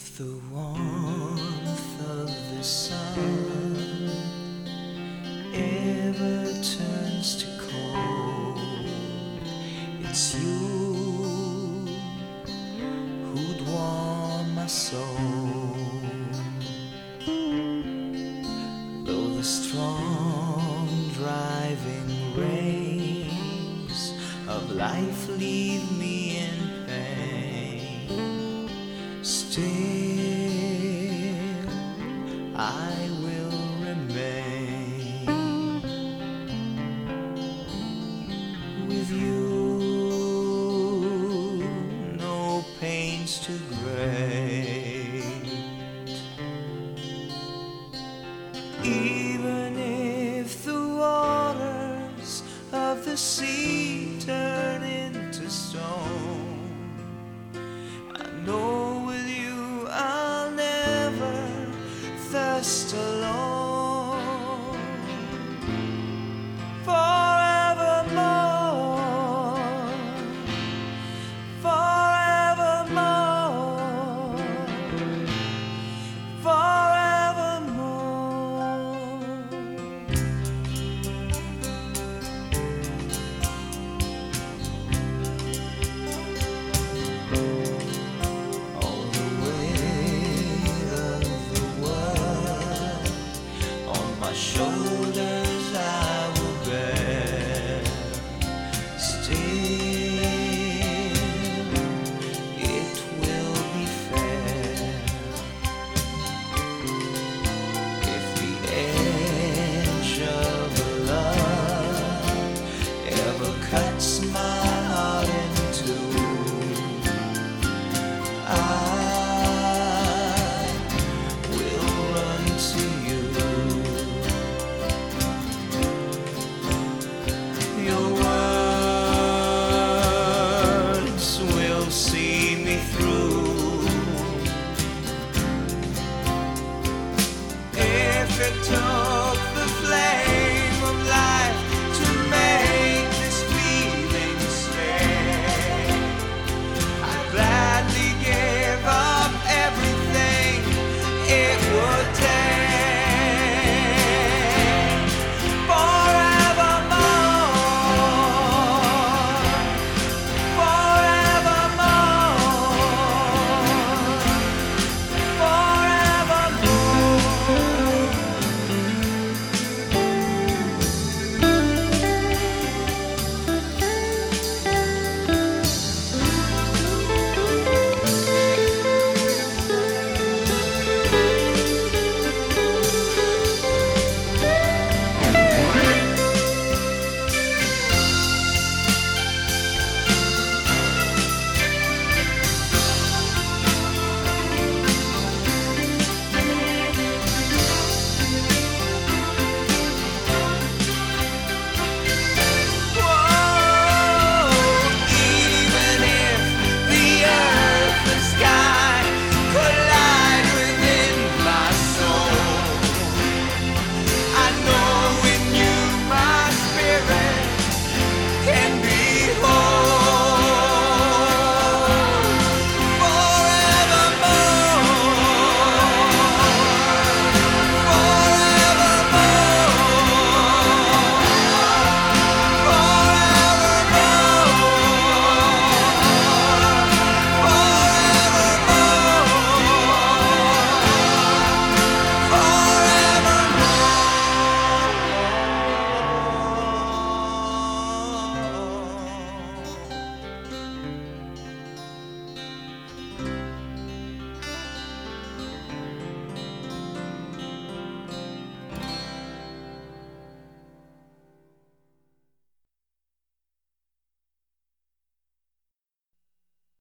If the warmth of the sun ever turns to cold, it's you who'd warm my soul. Though the strong driving rays of life leave me. still I will remain with you. No pains too great, even if the waters of the sea. show. that took the flame.